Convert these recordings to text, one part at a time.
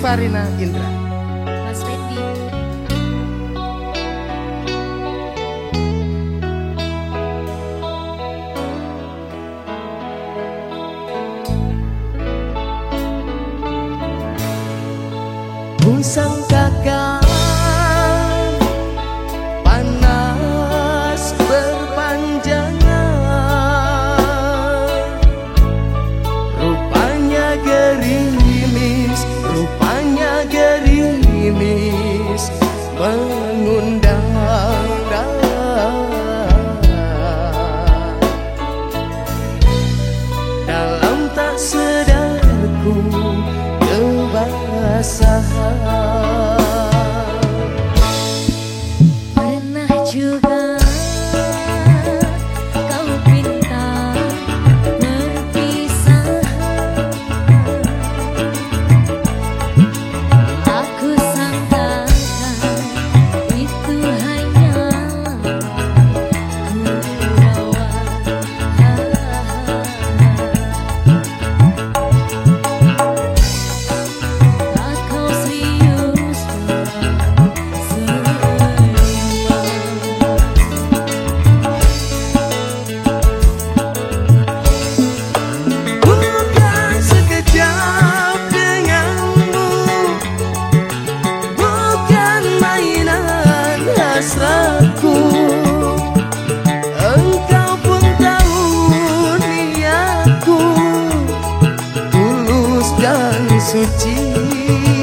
Farina Indra. Mas Fendi Pun sang kakak do.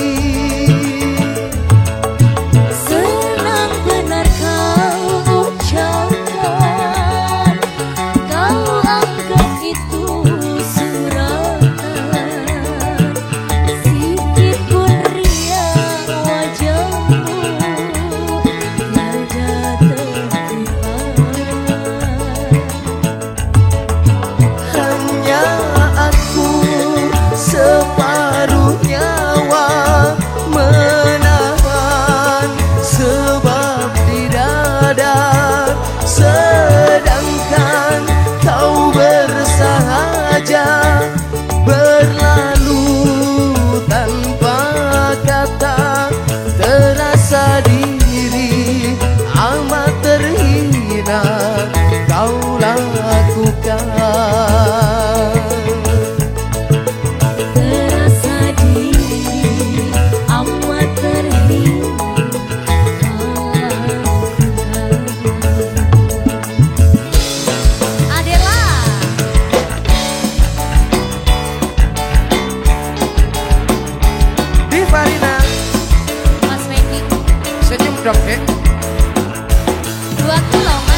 dua kelongan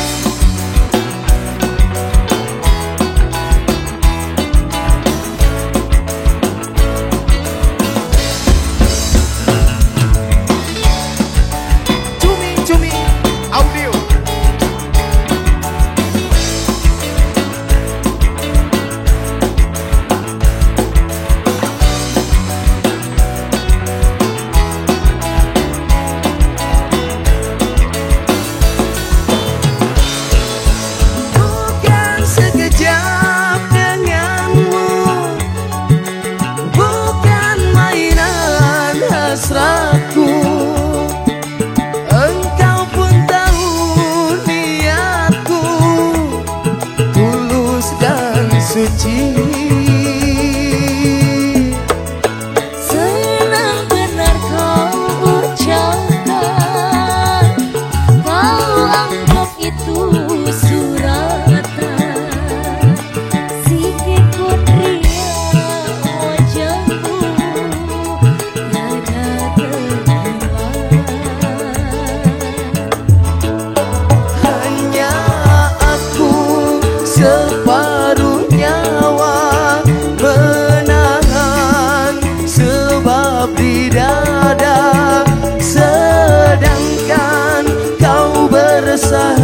separuh nyawa menahan sebab di dada sedangkan kau bersah